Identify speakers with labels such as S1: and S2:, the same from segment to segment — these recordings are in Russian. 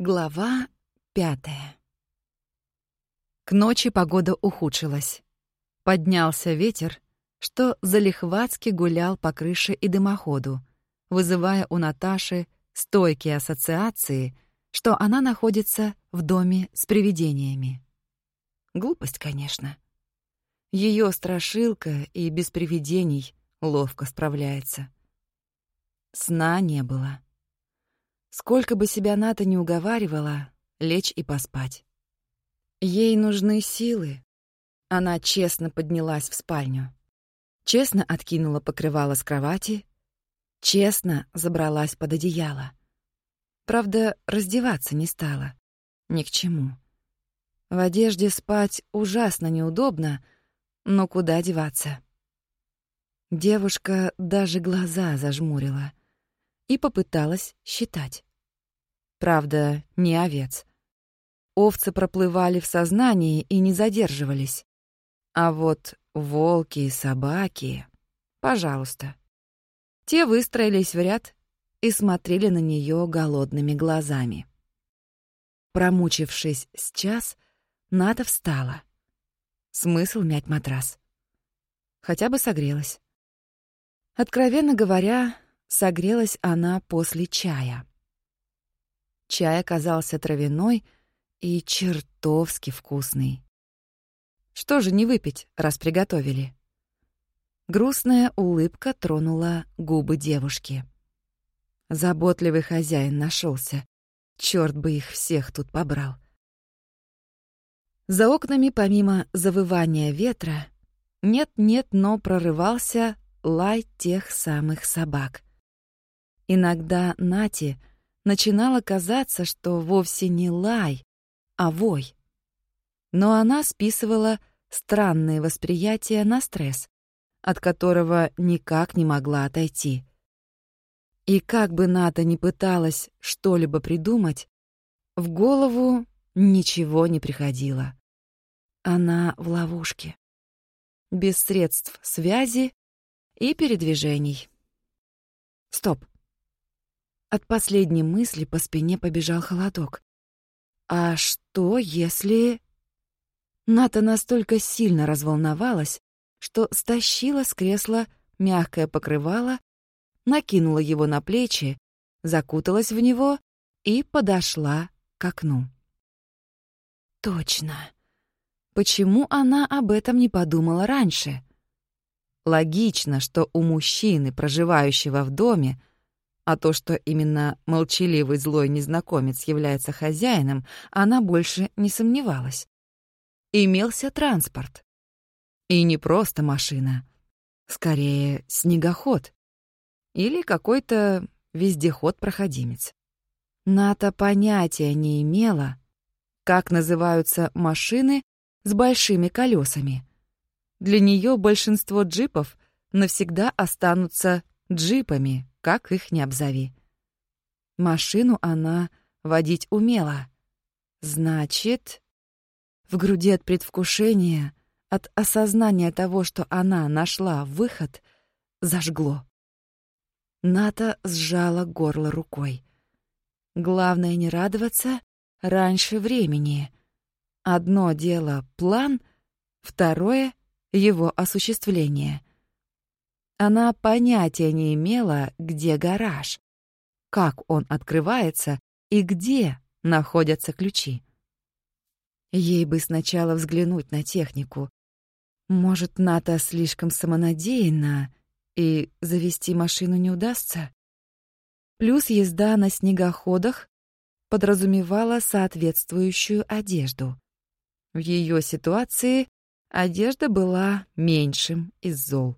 S1: Глава пятая К ночи погода ухудшилась. Поднялся ветер, что залихватски гулял по крыше и дымоходу, вызывая у Наташи стойкие ассоциации, что она находится в доме с привидениями. Глупость, конечно. Ее страшилка и без привидений ловко справляется. Сна не было. Сколько бы себя Ната не уговаривала, лечь и поспать. Ей нужны силы. Она честно поднялась в спальню. Честно откинула покрывало с кровати. Честно забралась под одеяло. Правда, раздеваться не стала. Ни к чему. В одежде спать ужасно неудобно, но куда деваться? Девушка даже глаза зажмурила — и попыталась считать. Правда, не овец. Овцы проплывали в сознании и не задерживались. А вот волки и собаки... Пожалуйста. Те выстроились в ряд и смотрели на нее голодными глазами. Промучившись с час, Ната встала. Смысл мять матрас. Хотя бы согрелась. Откровенно говоря, Согрелась она после чая. Чай оказался травяной и чертовски вкусный. Что же не выпить, раз приготовили? Грустная улыбка тронула губы девушки. Заботливый хозяин нашелся. Черт бы их всех тут побрал. За окнами, помимо завывания ветра, нет-нет, но прорывался лай тех самых собак. Иногда Нати начинало казаться, что вовсе не лай, а вой. Но она списывала странное восприятие на стресс, от которого никак не могла отойти. И как бы Ната ни пыталась что-либо придумать, в голову ничего не приходило. Она в ловушке. Без средств связи и передвижений. Стоп. От последней мысли по спине побежал холодок. А что, если... Ната настолько сильно разволновалась, что стащила с кресла мягкое покрывало, накинула его на плечи, закуталась в него и подошла к окну. Точно. Почему она об этом не подумала раньше? Логично, что у мужчины, проживающего в доме, а то, что именно молчаливый злой незнакомец является хозяином, она больше не сомневалась. Имелся транспорт. И не просто машина. Скорее, снегоход. Или какой-то вездеход-проходимец. Ната понятия не имела, как называются машины с большими колесами. Для нее большинство джипов навсегда останутся джипами, как их не обзови. Машину она водить умела. Значит, в груди от предвкушения, от осознания того, что она нашла выход, зажгло. Ната сжала горло рукой. Главное не радоваться раньше времени. Одно дело — план, второе — его осуществление — она понятия не имела, где гараж, как он открывается и где находятся ключи. Ей бы сначала взглянуть на технику. Может, Ната слишком самонадеянна, и завести машину не удастся? Плюс езда на снегоходах подразумевала соответствующую одежду. В ее ситуации одежда была меньшим из зол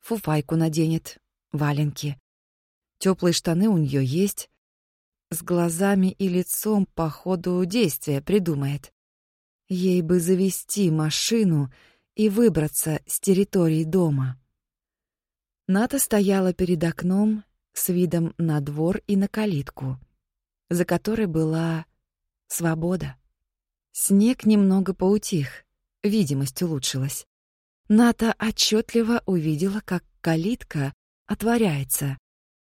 S1: фуфайку наденет, валенки. Теплые штаны у нее есть. С глазами и лицом по ходу действия придумает. Ей бы завести машину и выбраться с территории дома. Ната стояла перед окном с видом на двор и на калитку, за которой была свобода. Снег немного поутих, видимость улучшилась. Ната отчетливо увидела, как калитка отворяется,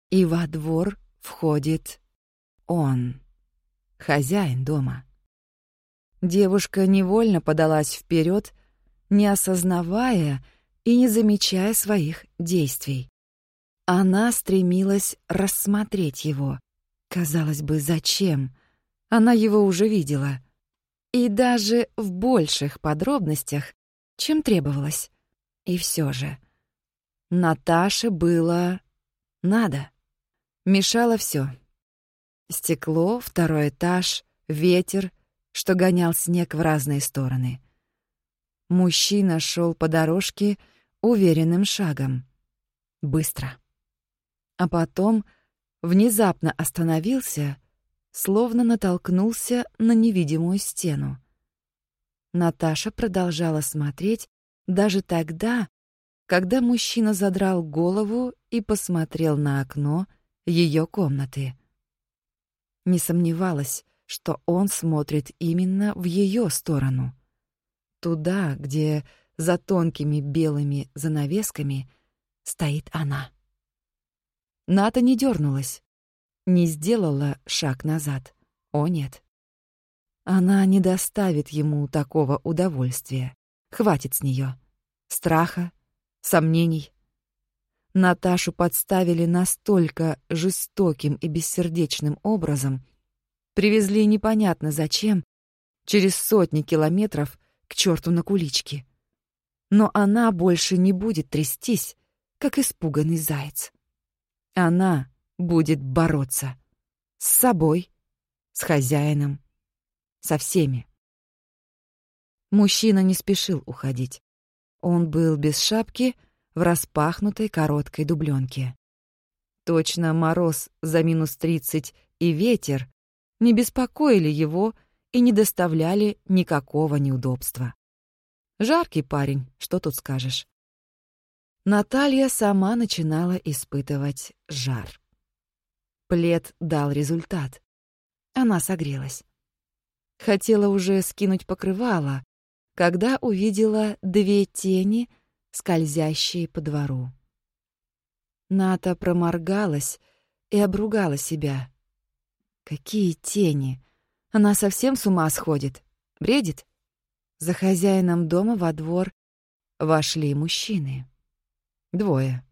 S1: и во двор входит он. хозяин дома. Девушка невольно подалась вперед, не осознавая и не замечая своих действий. Она стремилась рассмотреть его. Казалось бы, зачем? Она его уже видела. И даже в больших подробностях, чем требовалось. И все же. Наташе было... надо. Мешало все. Стекло, второй этаж, ветер, что гонял снег в разные стороны. Мужчина шел по дорожке уверенным шагом. Быстро. А потом внезапно остановился, словно натолкнулся на невидимую стену. Наташа продолжала смотреть даже тогда, когда мужчина задрал голову и посмотрел на окно ее комнаты. Не сомневалась, что он смотрит именно в ее сторону. Туда, где за тонкими белыми занавесками стоит она. Ната не дернулась, не сделала шаг назад. О нет. Она не доставит ему такого удовольствия. Хватит с нее. Страха, сомнений. Наташу подставили настолько жестоким и бессердечным образом, привезли непонятно зачем, через сотни километров к черту на кулички. Но она больше не будет трястись, как испуганный заяц. Она будет бороться. С собой, с хозяином, со всеми. Мужчина не спешил уходить. Он был без шапки, в распахнутой короткой дубленке. Точно мороз за минус тридцать и ветер не беспокоили его и не доставляли никакого неудобства. Жаркий парень, что тут скажешь. Наталья сама начинала испытывать жар. Плед дал результат. Она согрелась. Хотела уже скинуть покрывало, когда увидела две тени, скользящие по двору. Ната проморгалась и обругала себя. Какие тени! Она совсем с ума сходит. Бредит? За хозяином дома во двор вошли мужчины. Двое.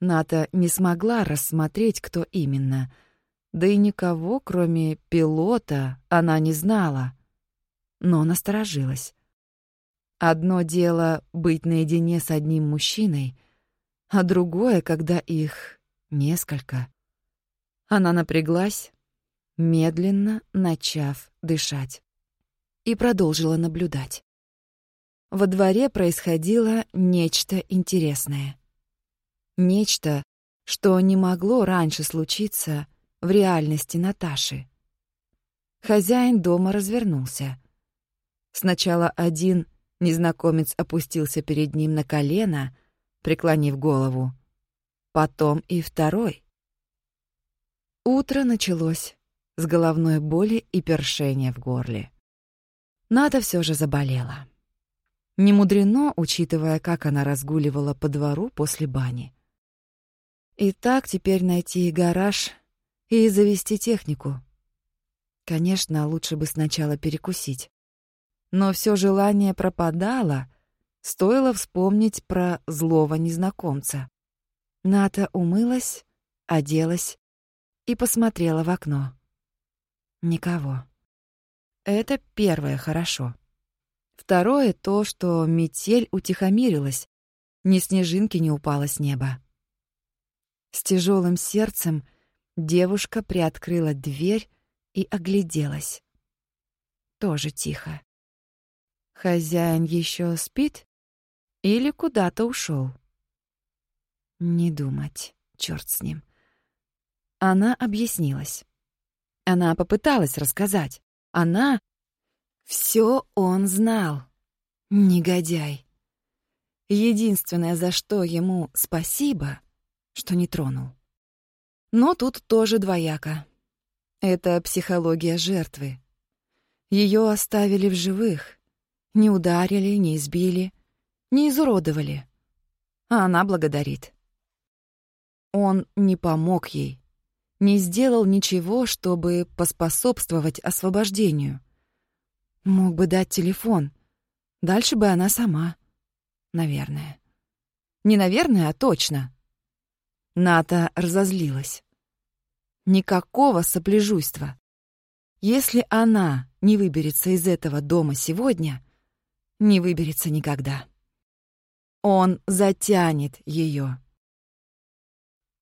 S1: Ната не смогла рассмотреть, кто именно. Да и никого, кроме пилота, она не знала. Но насторожилась. Одно дело — быть наедине с одним мужчиной, а другое, когда их несколько. Она напряглась, медленно начав дышать, и продолжила наблюдать. Во дворе происходило нечто интересное. Нечто, что не могло раньше случиться в реальности Наташи. Хозяин дома развернулся. Сначала один незнакомец опустился перед ним на колено, преклонив голову. Потом и второй. Утро началось с головной боли и першения в горле. Ната все же заболела. Не мудрено, учитывая, как она разгуливала по двору после бани. И так теперь найти гараж и завести технику. Конечно, лучше бы сначала перекусить. Но все желание пропадало, стоило вспомнить про злого незнакомца. Ната умылась, оделась и посмотрела в окно. Никого. Это первое хорошо. Второе — то, что метель утихомирилась, ни снежинки не упала с неба. С тяжелым сердцем девушка приоткрыла дверь и огляделась. Тоже тихо. Хозяин еще спит или куда-то ушел? Не думать, черт с ним. Она объяснилась. Она попыталась рассказать. Она все он знал. Негодяй. Единственное, за что ему спасибо, что не тронул. Но тут тоже двояко. Это психология жертвы. Ее оставили в живых. Не ударили, не избили, не изуродовали. А она благодарит. Он не помог ей, не сделал ничего, чтобы поспособствовать освобождению. Мог бы дать телефон. Дальше бы она сама. Наверное. Не наверное, а точно. Ната разозлилась. Никакого сопляжуйства. Если она не выберется из этого дома сегодня, не выберется никогда. Он затянет ее.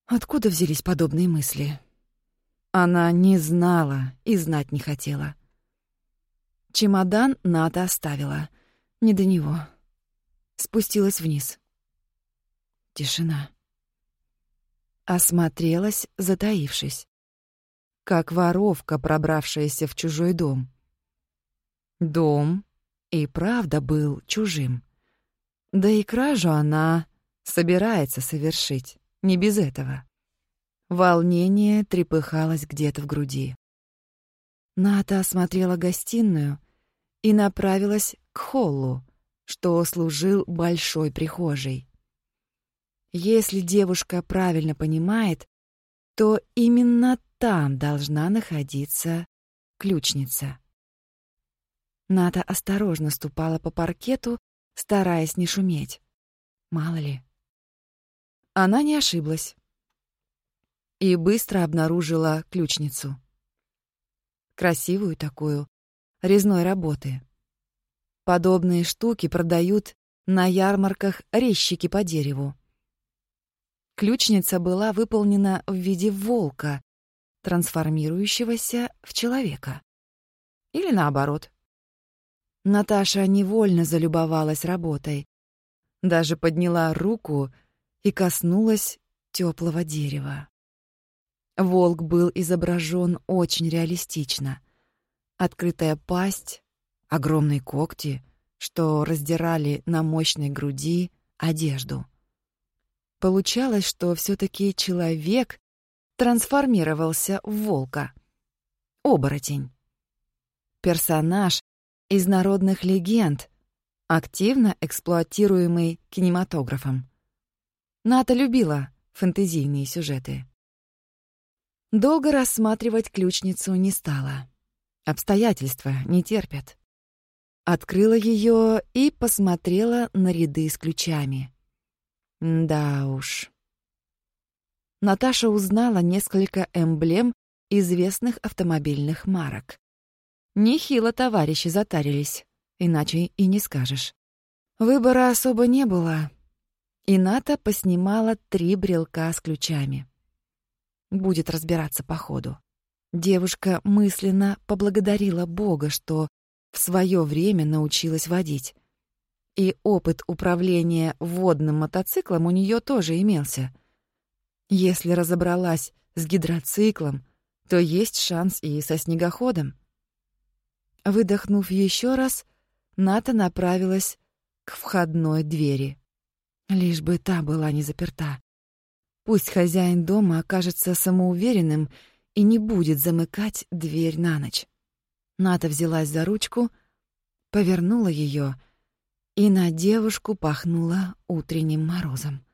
S1: Откуда взялись подобные мысли? Она не знала и знать не хотела. Чемодан Ната оставила. Не до него. Спустилась вниз. Тишина. Осмотрелась, затаившись. Как воровка, пробравшаяся в чужой дом. Дом и правда был чужим. Да и кражу она собирается совершить, не без этого. Волнение трепыхалось где-то в груди. Ната осмотрела гостиную и направилась к холлу, что служил большой прихожей. Если девушка правильно понимает, то именно там должна находиться ключница. Ната осторожно ступала по паркету, стараясь не шуметь. Мало ли. Она не ошиблась и быстро обнаружила ключницу. Красивую такую, резной работы. Подобные штуки продают на ярмарках резчики по дереву. Ключница была выполнена в виде волка, трансформирующегося в человека. Или наоборот. Наташа невольно залюбовалась работой. Даже подняла руку и коснулась теплого дерева. Волк был изображен очень реалистично. Открытая пасть, огромные когти, что раздирали на мощной груди одежду. Получалось, что все таки человек трансформировался в волка. Оборотень. Персонаж из народных легенд, активно эксплуатируемый кинематографом. Ната любила фэнтезийные сюжеты. Долго рассматривать ключницу не стала. Обстоятельства не терпят. Открыла ее и посмотрела на ряды с ключами. Да уж. Наташа узнала несколько эмблем известных автомобильных марок. Нехило товарищи затарились, иначе и не скажешь. Выбора особо не было. И Ната поснимала три брелка с ключами будет разбираться по ходу. Девушка мысленно поблагодарила Бога, что в свое время научилась водить. И опыт управления водным мотоциклом у нее тоже имелся. Если разобралась с гидроциклом, то есть шанс и со снегоходом. Выдохнув еще раз, Ната направилась к входной двери. Лишь бы та была не заперта. Пусть хозяин дома окажется самоуверенным и не будет замыкать дверь на ночь. Ната взялась за ручку, повернула ее, и на девушку пахнула утренним морозом.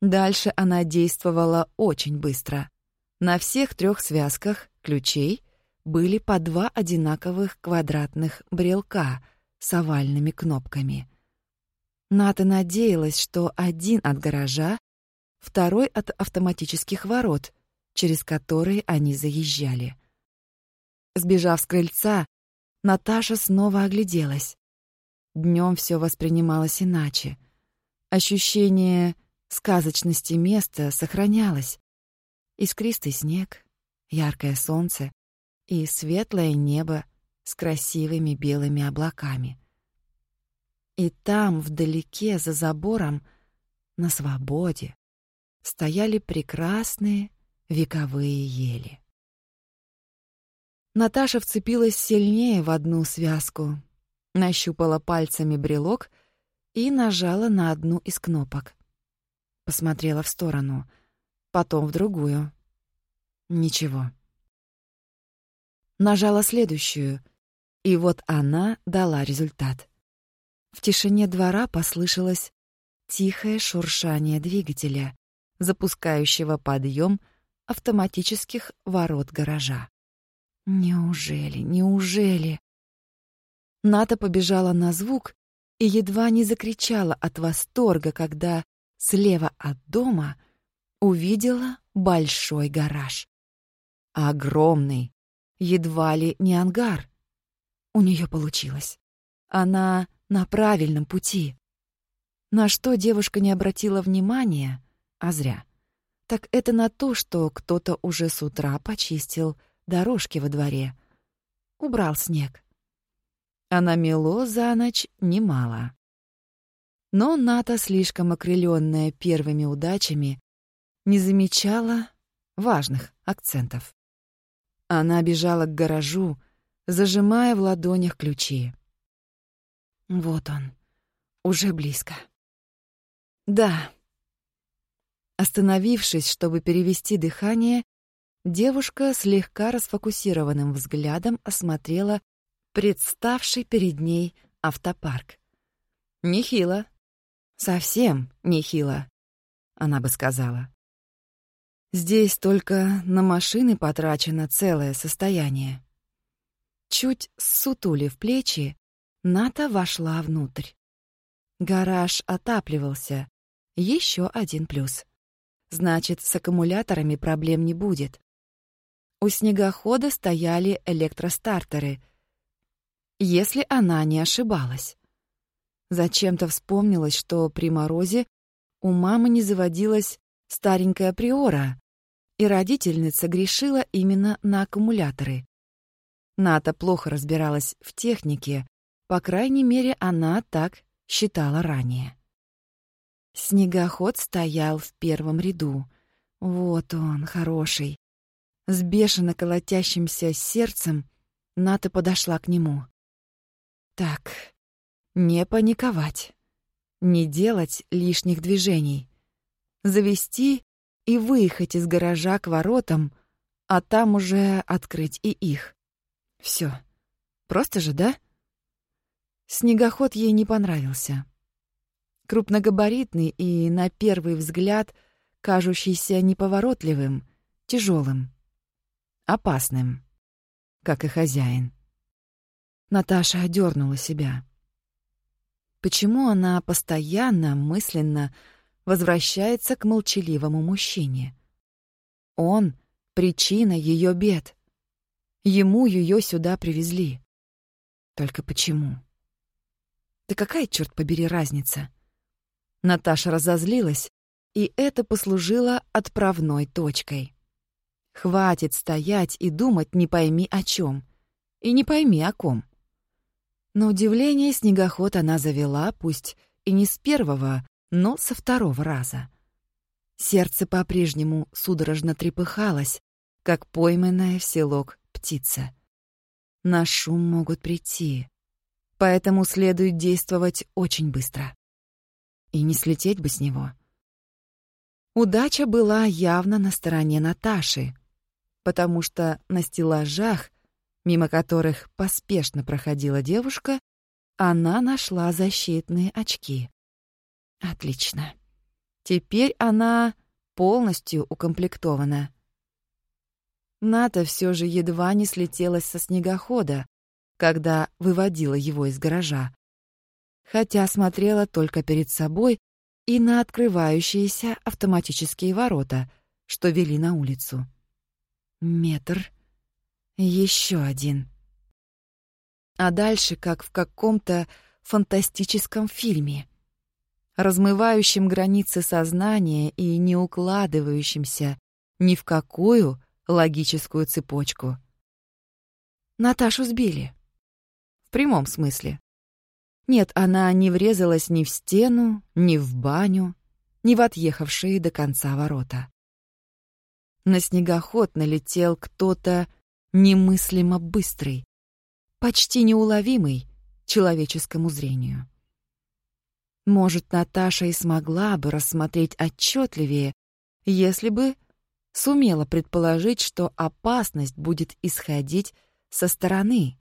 S1: Дальше она действовала очень быстро. На всех трех связках ключей были по два одинаковых квадратных брелка с овальными кнопками. Ната надеялась, что один от гаража, второй от автоматических ворот, через которые они заезжали. Сбежав с крыльца, Наташа снова огляделась. Днем все воспринималось иначе. Ощущение сказочности места сохранялось. Искристый снег, яркое солнце и светлое небо с красивыми белыми облаками. И там, вдалеке, за забором, на свободе, стояли прекрасные вековые ели. Наташа вцепилась сильнее в одну связку, нащупала пальцами брелок и нажала на одну из кнопок. Посмотрела в сторону, потом в другую. Ничего. Нажала следующую, и вот она дала результат. В тишине двора послышалось тихое шуршание двигателя, запускающего подъем автоматических ворот гаража. Неужели, неужели? Ната побежала на звук и едва не закричала от восторга, когда слева от дома увидела большой гараж. Огромный, едва ли не ангар. У нее получилось. Она на правильном пути. На что девушка не обратила внимания, а зря. Так это на то, что кто-то уже с утра почистил дорожки во дворе. Убрал снег. А намело за ночь немало. Но Ната, слишком окрыленная первыми удачами, не замечала важных акцентов. Она бежала к гаражу, зажимая в ладонях ключи. Вот он, уже близко. Да. Остановившись, чтобы перевести дыхание, девушка слегка расфокусированным взглядом осмотрела представший перед ней автопарк. Нехило. Совсем нехило, она бы сказала. Здесь только на машины потрачено целое состояние. Чуть сутулив плечи, Ната вошла внутрь. Гараж отапливался. Еще один плюс. Значит, с аккумуляторами проблем не будет. У снегохода стояли электростартеры. Если она не ошибалась. Зачем-то вспомнилось, что при морозе у мамы не заводилась старенькая приора, и родительница грешила именно на аккумуляторы. Ната плохо разбиралась в технике, по крайней мере, она так считала ранее. Снегоход стоял в первом ряду. Вот он, хороший. С бешено колотящимся сердцем Ната подошла к нему. Так, не паниковать. Не делать лишних движений. Завести и выехать из гаража к воротам, а там уже открыть и их. Все. Просто же, да? Снегоход ей не понравился. Крупногабаритный и, на первый взгляд, кажущийся неповоротливым, тяжелым, опасным, как и хозяин. Наташа одернула себя. Почему она постоянно, мысленно возвращается к молчаливому мужчине. Он — причина ее бед. Ему ее сюда привезли. Только почему? Да какая, черт побери, разница? Наташа разозлилась, и это послужило отправной точкой. Хватит стоять и думать не пойми о чем. И не пойми о ком. На удивление снегоход она завела, пусть и не с первого, но со второго раза. Сердце по-прежнему судорожно трепыхалось, как пойманная в селок птица. На шум могут прийти, поэтому следует действовать очень быстро. И не слететь бы с него. Удача была явно на стороне Наташи, потому что на стеллажах, мимо которых поспешно проходила девушка, она нашла защитные очки. Отлично. Теперь она полностью укомплектована. Ната все же едва не слетелась со снегохода, когда выводила его из гаража, хотя смотрела только перед собой и на открывающиеся автоматические ворота, что вели на улицу. Метр. Еще один. А дальше, как в каком-то фантастическом фильме — размывающим границы сознания и не укладывающимся ни в какую логическую цепочку. Наташу сбили. В прямом смысле. Нет, она не врезалась ни в стену, ни в баню, ни в отъехавшие до конца ворота. На снегоход налетел кто-то немыслимо быстрый, почти неуловимый человеческому зрению. Может, Наташа и смогла бы рассмотреть отчетливее, если бы сумела предположить, что опасность будет исходить со стороны.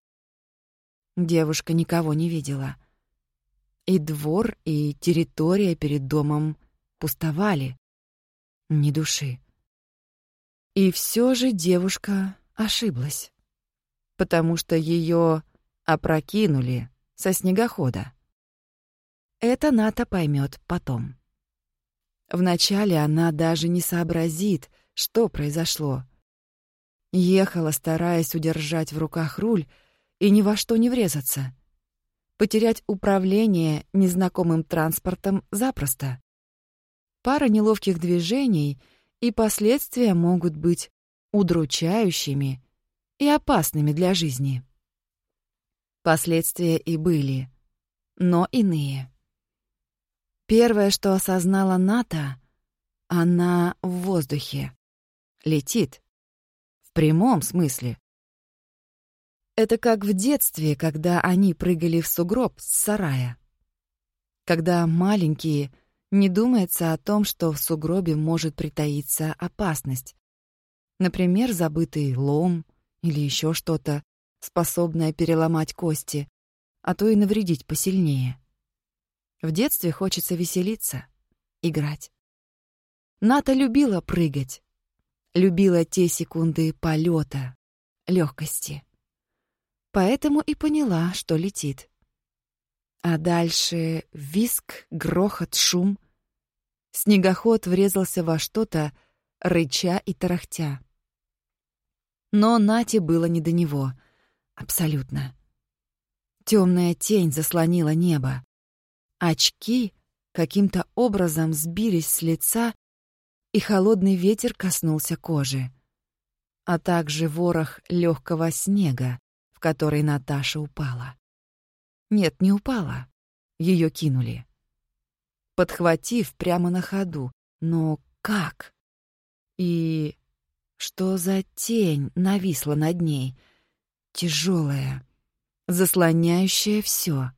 S1: Девушка никого не видела. И двор, и территория перед домом пустовали. Ни души. И все же девушка ошиблась, потому что ее опрокинули со снегохода. Это Ната поймет потом. Вначале она даже не сообразит, что произошло. Ехала, стараясь удержать в руках руль и ни во что не врезаться. Потерять управление незнакомым транспортом запросто. Пара неловких движений, и последствия могут быть удручающими и опасными для жизни. Последствия и были, но иные. Первое, что осознала Ната, она в воздухе. Летит. В прямом смысле. Это как в детстве, когда они прыгали в сугроб с сарая. Когда маленькие, не думается о том, что в сугробе может притаиться опасность. Например, забытый лом или еще что-то, способное переломать кости, а то и навредить посильнее. В детстве хочется веселиться, играть. Ната любила прыгать. Любила те секунды полета, легкости. Поэтому и поняла, что летит. А дальше виск, грохот, шум. Снегоход врезался во что-то, рыча и тарахтя. Но Нате было не до него. Абсолютно. Темная тень заслонила небо. Очки каким-то образом сбились с лица, и холодный ветер коснулся кожи, а также ворох легкого снега, в который Наташа упала. Нет, не упала. Ее кинули. Подхватив прямо на ходу. Но как? И что за тень нависла над ней? Тяжелая, заслоняющая все.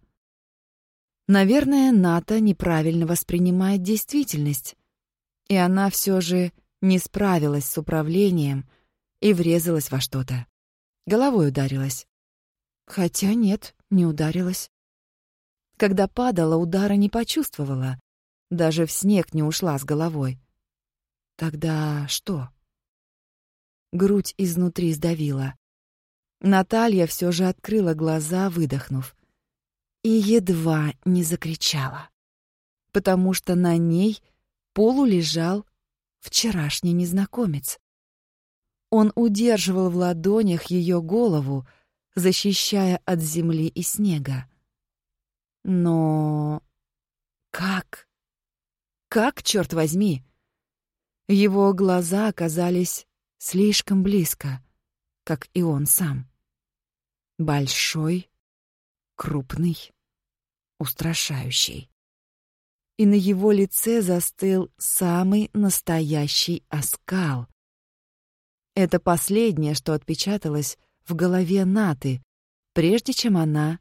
S1: Наверное, Ната неправильно воспринимает действительность, и она все же не справилась с управлением и врезалась во что-то. Головой ударилась. Хотя нет, не ударилась. Когда падала, удара не почувствовала. Даже в снег не ушла с головой. Тогда что? Грудь изнутри сдавила. Наталья все же открыла глаза, выдохнув и едва не закричала, потому что на ней полулежал вчерашний незнакомец. Он удерживал в ладонях ее голову, защищая от земли и снега. Но как? Как, черт возьми? Его глаза оказались слишком близко, как и он сам. Большой, крупный, устрашающий. И на его лице застыл самый настоящий оскал. Это последнее, что отпечаталось в голове Наты, прежде чем она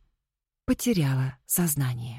S1: потеряла сознание.